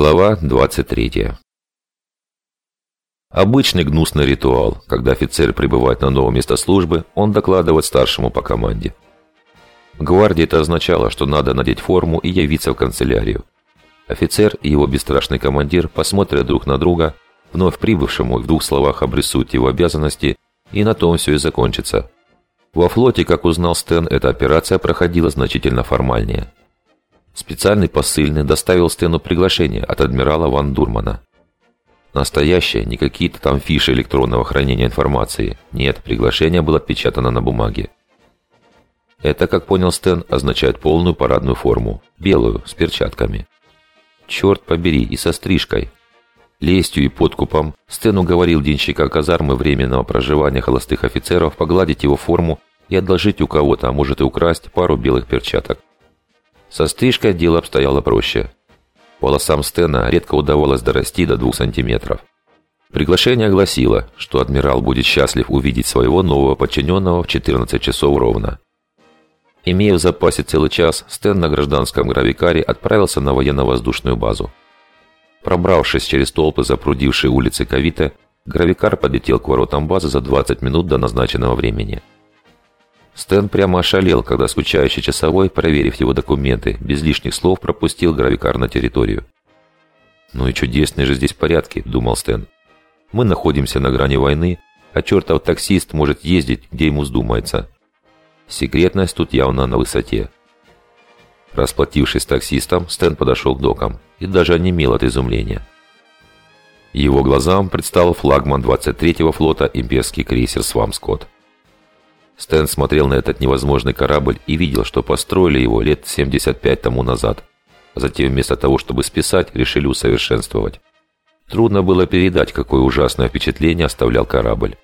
Глава 23 Обычный гнусный ритуал, когда офицер прибывает на новое место службы, он докладывает старшему по команде. В гвардии это означало, что надо надеть форму и явиться в канцелярию. Офицер и его бесстрашный командир посмотрят друг на друга, вновь прибывшему в двух словах обрисуют его обязанности, и на том все и закончится. Во флоте, как узнал Стэн, эта операция проходила значительно формальнее. Специальный посыльный доставил Стэну приглашение от адмирала Ван Дурмана. Настоящее, не какие-то там фиши электронного хранения информации. Нет, приглашение было отпечатано на бумаге. Это, как понял Стэн, означает полную парадную форму. Белую, с перчатками. Черт побери, и со стрижкой. Лестью и подкупом Стэн уговорил денщика казармы временного проживания холостых офицеров погладить его форму и одолжить у кого-то, а может и украсть, пару белых перчаток. Со стрижкой дело обстояло проще. Волосам Стена редко удавалось дорасти до двух сантиметров. Приглашение гласило, что адмирал будет счастлив увидеть своего нового подчиненного в 14 часов ровно. Имея в запасе целый час, Стэн на гражданском гравикаре отправился на военно-воздушную базу. Пробравшись через толпы, запрудившие улицы Кавита, гравикар подлетел к воротам базы за 20 минут до назначенного времени. Стэн прямо ошалел, когда скучающий часовой, проверив его документы, без лишних слов пропустил гравикар на территорию. «Ну и чудесные же здесь порядки», — думал Стэн. «Мы находимся на грани войны, а чертов таксист может ездить, где ему вздумается. Секретность тут явно на высоте». Расплатившись с таксистом, Стэн подошел к докам и даже онемел от изумления. Его глазам предстал флагман 23-го флота имперский крейсер «Свамскотт». Стэн смотрел на этот невозможный корабль и видел, что построили его лет 75 тому назад. А затем вместо того, чтобы списать, решили усовершенствовать. Трудно было передать, какое ужасное впечатление оставлял корабль.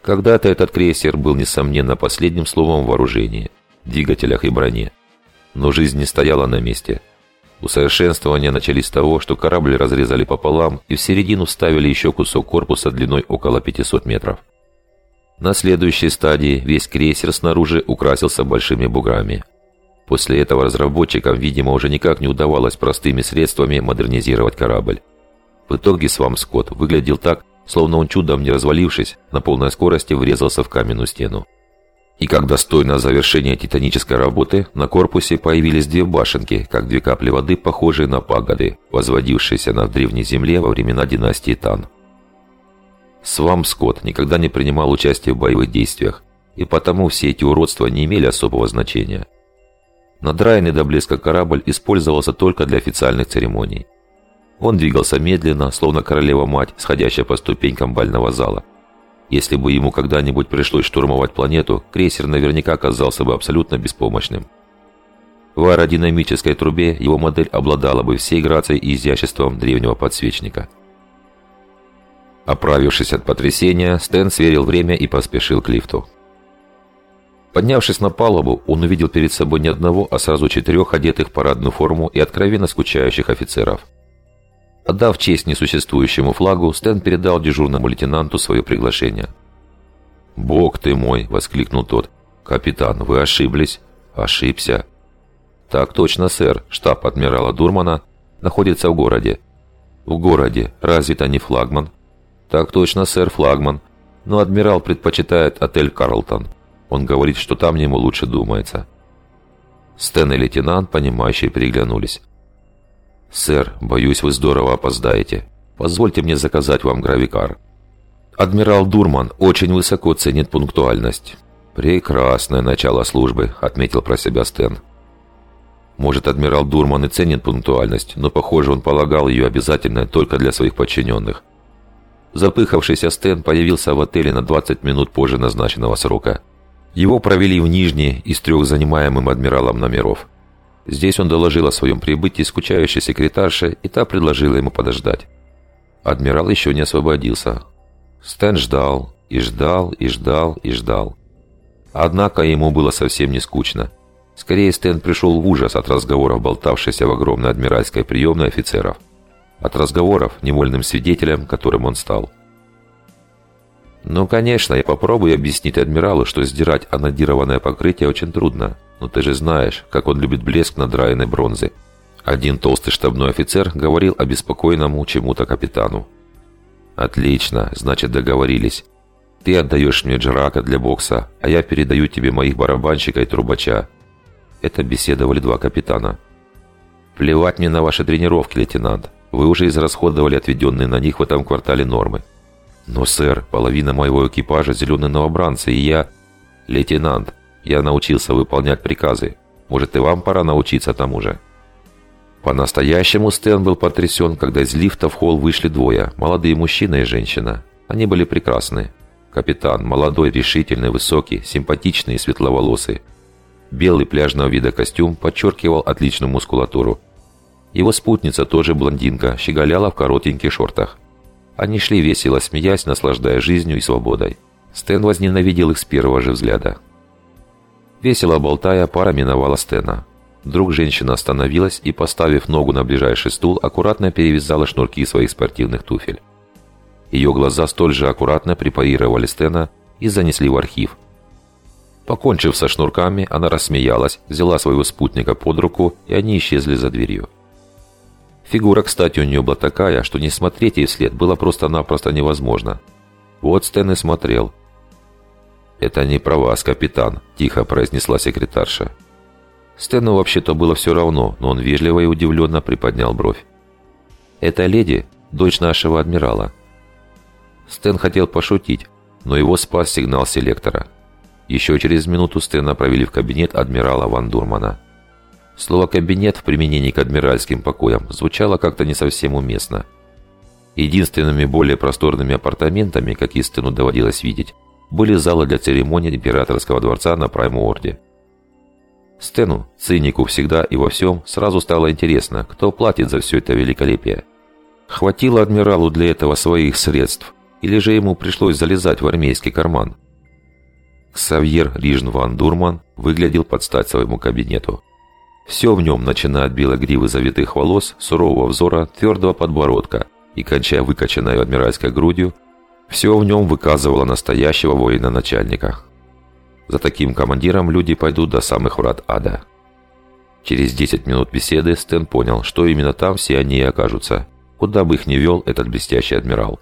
Когда-то этот крейсер был, несомненно, последним словом в вооружении, двигателях и броне. Но жизнь не стояла на месте. Усовершенствования начались с того, что корабль разрезали пополам и в середину вставили еще кусок корпуса длиной около 500 метров. На следующей стадии весь крейсер снаружи украсился большими буграми. После этого разработчикам, видимо, уже никак не удавалось простыми средствами модернизировать корабль. В итоге Свам Скотт выглядел так, словно он чудом не развалившись, на полной скорости врезался в каменную стену. И как достойно завершения титанической работы, на корпусе появились две башенки, как две капли воды, похожие на пагоды, возводившиеся на древней земле во времена династии Тан. Свам Скотт никогда не принимал участия в боевых действиях, и потому все эти уродства не имели особого значения. Надраенный до блеска корабль использовался только для официальных церемоний. Он двигался медленно, словно королева-мать, сходящая по ступенькам бального зала. Если бы ему когда-нибудь пришлось штурмовать планету, крейсер наверняка оказался бы абсолютно беспомощным. В аэродинамической трубе его модель обладала бы всей грацией и изяществом древнего подсвечника – Оправившись от потрясения, Стэн сверил время и поспешил к лифту. Поднявшись на палубу, он увидел перед собой не одного, а сразу четырех одетых в парадную форму и откровенно скучающих офицеров. Отдав честь несуществующему флагу, Стэн передал дежурному лейтенанту свое приглашение. «Бог ты мой!» – воскликнул тот. «Капитан, вы ошиблись?» «Ошибся». «Так точно, сэр. Штаб адмирала Дурмана находится в городе». «В городе. Разве это не флагман?» «Так точно, сэр, флагман. Но адмирал предпочитает отель «Карлтон». Он говорит, что там ему лучше думается». Стэн и лейтенант, понимающие, переглянулись. «Сэр, боюсь, вы здорово опоздаете. Позвольте мне заказать вам гравикар». «Адмирал Дурман очень высоко ценит пунктуальность». «Прекрасное начало службы», — отметил про себя Стэн. Может, адмирал Дурман и ценит пунктуальность, но, похоже, он полагал ее обязательной только для своих подчиненных. Запыхавшийся Стэн появился в отеле на 20 минут позже назначенного срока. Его провели в Нижний из трех занимаемым адмиралом номеров. Здесь он доложил о своем прибытии скучающей секретарше, и та предложила ему подождать. Адмирал еще не освободился. Стэн ждал, и ждал, и ждал, и ждал. Однако ему было совсем не скучно. Скорее, Стэн пришел в ужас от разговоров, болтавшихся в огромной адмиральской приемной офицеров от разговоров, невольным свидетелем, которым он стал. «Ну, конечно, я попробую объяснить адмиралу, что сдирать анодированное покрытие очень трудно. Но ты же знаешь, как он любит блеск надраенной бронзы. Один толстый штабной офицер говорил обеспокоенному чему-то капитану. «Отлично, значит договорились. Ты отдаешь мне Джерака для бокса, а я передаю тебе моих барабанщика и трубача». Это беседовали два капитана. «Плевать мне на ваши тренировки, лейтенант. Вы уже израсходовали отведенные на них в этом квартале нормы». «Но, сэр, половина моего экипажа – зеленые новобранцы, и я...» «Лейтенант, я научился выполнять приказы. Может, и вам пора научиться тому же?» По-настоящему Стэн был потрясен, когда из лифта в холл вышли двое, молодые мужчина и женщина. Они были прекрасны. Капитан, молодой, решительный, высокий, симпатичный и светловолосый. Белый пляжного вида костюм подчеркивал отличную мускулатуру. Его спутница, тоже блондинка, щеголяла в коротеньких шортах. Они шли весело, смеясь, наслаждая жизнью и свободой. Стэн возненавидел их с первого же взгляда. Весело болтая, пара миновала Стэна. Вдруг женщина остановилась и, поставив ногу на ближайший стул, аккуратно перевязала шнурки своих спортивных туфель. Ее глаза столь же аккуратно препарировали Стена и занесли в архив. Покончив со шнурками, она рассмеялась, взяла своего спутника под руку, и они исчезли за дверью. Фигура, кстати, у нее была такая, что не смотреть ей вслед было просто-напросто невозможно. Вот Стэн и смотрел. «Это не про вас, капитан», – тихо произнесла секретарша. Стэну вообще-то было все равно, но он вежливо и удивленно приподнял бровь. «Это леди, дочь нашего адмирала». Стэн хотел пошутить, но его спас сигнал селектора. Еще через минуту Стэна провели в кабинет адмирала Ван Дурмана. Слово «кабинет» в применении к адмиральским покоям звучало как-то не совсем уместно. Единственными более просторными апартаментами, какие Стэну доводилось видеть, были залы для церемоний императорского дворца на Прайм-Уорде. Стэну, цинику всегда и во всем, сразу стало интересно, кто платит за все это великолепие. Хватило адмиралу для этого своих средств, или же ему пришлось залезать в армейский карман? Ксавьер Рижн ван Дурман выглядел под стать своему кабинету. Все в нем, начиная от белой гривы завитых волос, сурового взора, твердого подбородка и кончая выкачанной адмиральской грудью, все в нем выказывало настоящего воина-начальника, за таким командиром люди пойдут до самых врат ада. Через 10 минут беседы Стэн понял, что именно там все они и окажутся, куда бы их ни вел этот блестящий адмирал.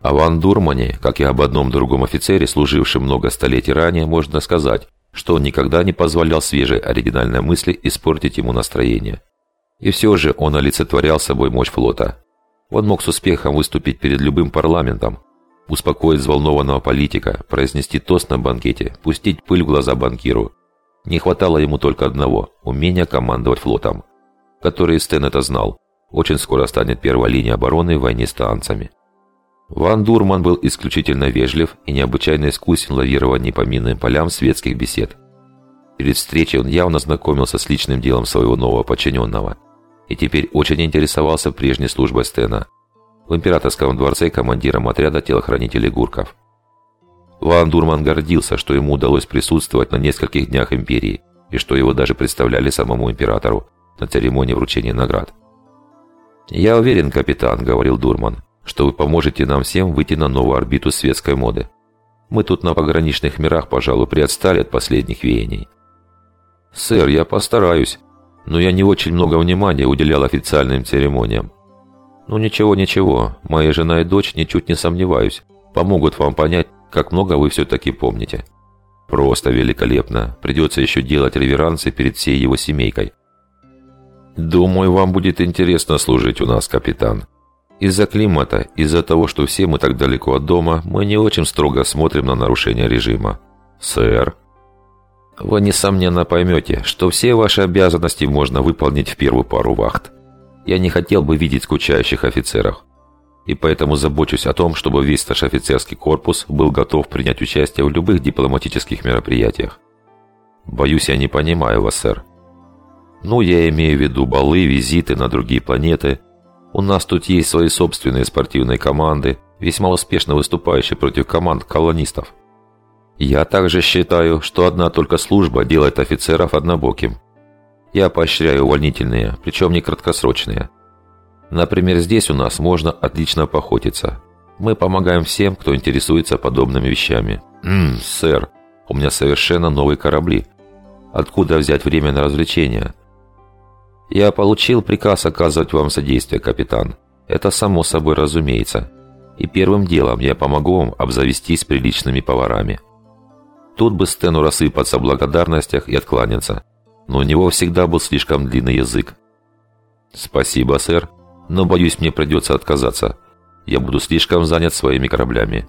О Ван Дурмане, как и об одном другом офицере, служившем много столетий ранее, можно сказать, что он никогда не позволял свежей оригинальной мысли испортить ему настроение. И все же он олицетворял собой мощь флота. Он мог с успехом выступить перед любым парламентом, успокоить взволнованного политика, произнести тост на банкете, пустить пыль в глаза банкиру. Не хватало ему только одного – умения командовать флотом, который Стэн это знал. Очень скоро станет первой линией обороны в войне с танцами. Ван Дурман был исключительно вежлив и необычайно искусен лавировании по минным полям светских бесед. Перед встречей он явно знакомился с личным делом своего нового подчиненного и теперь очень интересовался прежней службой Стена – в императорском дворце командиром отряда телохранителей Гурков. Ван Дурман гордился, что ему удалось присутствовать на нескольких днях империи и что его даже представляли самому императору на церемонии вручения наград. «Я уверен, капитан», — говорил Дурман, «что вы поможете нам всем выйти на новую орбиту светской моды. Мы тут на пограничных мирах, пожалуй, приотстали от последних веяний». «Сэр, я постараюсь, но я не очень много внимания уделял официальным церемониям. «Ну ничего, ничего, моя жена и дочь, ничуть не сомневаюсь, помогут вам понять, как много вы все-таки помните». «Просто великолепно. Придется еще делать реверансы перед всей его семейкой». «Думаю, вам будет интересно служить у нас, капитан. Из-за климата, из-за того, что все мы так далеко от дома, мы не очень строго смотрим на нарушение режима». «Сэр?» «Вы, несомненно, поймете, что все ваши обязанности можно выполнить в первую пару вахт. Я не хотел бы видеть скучающих офицеров. И поэтому забочусь о том, чтобы весь наш офицерский корпус был готов принять участие в любых дипломатических мероприятиях. Боюсь, я не понимаю вас, сэр. Ну, я имею в виду балы, визиты на другие планеты. У нас тут есть свои собственные спортивные команды, весьма успешно выступающие против команд колонистов. Я также считаю, что одна только служба делает офицеров однобоким. Я поощряю увольнительные, причем не краткосрочные. Например, здесь у нас можно отлично поохотиться. Мы помогаем всем, кто интересуется подобными вещами. Ммм, сэр, у меня совершенно новые корабли. Откуда взять время на развлечения? «Я получил приказ оказывать вам содействие, капитан. Это само собой разумеется. И первым делом я помогу вам обзавестись приличными поварами». Тут бы Стэну рассыпаться в благодарностях и откланяться. Но у него всегда был слишком длинный язык. «Спасибо, сэр, но, боюсь, мне придется отказаться. Я буду слишком занят своими кораблями».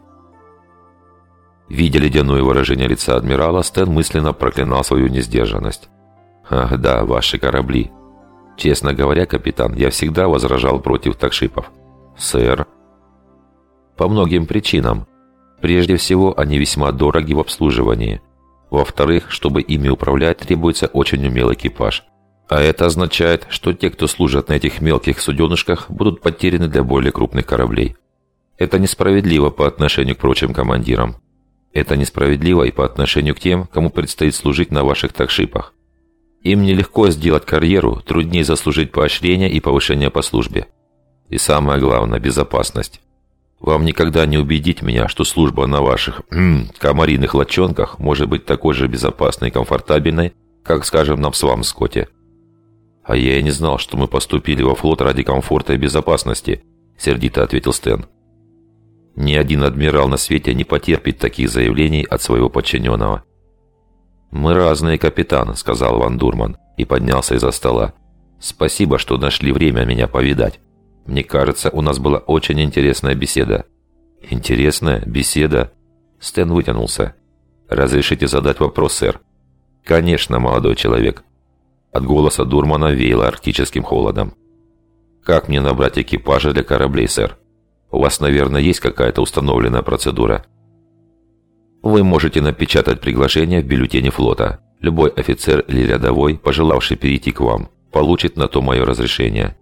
Видя ледяное выражение лица адмирала, Стэн мысленно проклинал свою несдержанность. «Ах да, ваши корабли. Честно говоря, капитан, я всегда возражал против такшипов. Сэр?» «По многим причинам. Прежде всего, они весьма дороги в обслуживании. Во-вторых, чтобы ими управлять, требуется очень умелый экипаж. А это означает, что те, кто служат на этих мелких суденышках, будут потеряны для более крупных кораблей. Это несправедливо по отношению к прочим командирам. Это несправедливо и по отношению к тем, кому предстоит служить на ваших такшипах. Им нелегко сделать карьеру, труднее заслужить поощрение и повышение по службе. И самое главное – безопасность. Вам никогда не убедить меня, что служба на ваших комариных лочонках может быть такой же безопасной и комфортабельной, как, скажем, на Псвамскоте. А я и не знал, что мы поступили во флот ради комфорта и безопасности, сердито ответил Стэн. Ни один адмирал на свете не потерпит таких заявлений от своего подчиненного. «Мы разные, капитан», — сказал Ван Дурман и поднялся из-за стола. «Спасибо, что нашли время меня повидать». Мне кажется, у нас была очень интересная беседа». «Интересная беседа?» Стэн вытянулся. «Разрешите задать вопрос, сэр?» «Конечно, молодой человек». От голоса Дурмана веяло арктическим холодом. «Как мне набрать экипажа для кораблей, сэр? У вас, наверное, есть какая-то установленная процедура?» «Вы можете напечатать приглашение в бюллетене флота. Любой офицер или рядовой, пожелавший перейти к вам, получит на то мое разрешение.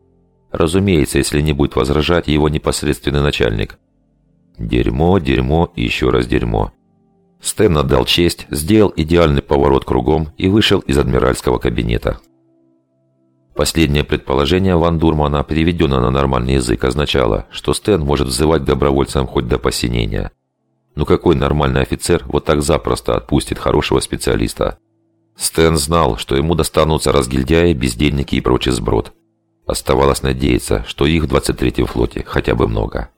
Разумеется, если не будет возражать его непосредственный начальник. Дерьмо, дерьмо и еще раз дерьмо. Стэн отдал честь, сделал идеальный поворот кругом и вышел из адмиральского кабинета. Последнее предположение Ван Дурмана, переведенное на нормальный язык, означало, что Стэн может взывать добровольцам хоть до посинения. Но какой нормальный офицер вот так запросто отпустит хорошего специалиста? Стэн знал, что ему достанутся разгильдяи, бездельники и прочий сброд. Оставалось надеяться, что их в 23-м флоте хотя бы много.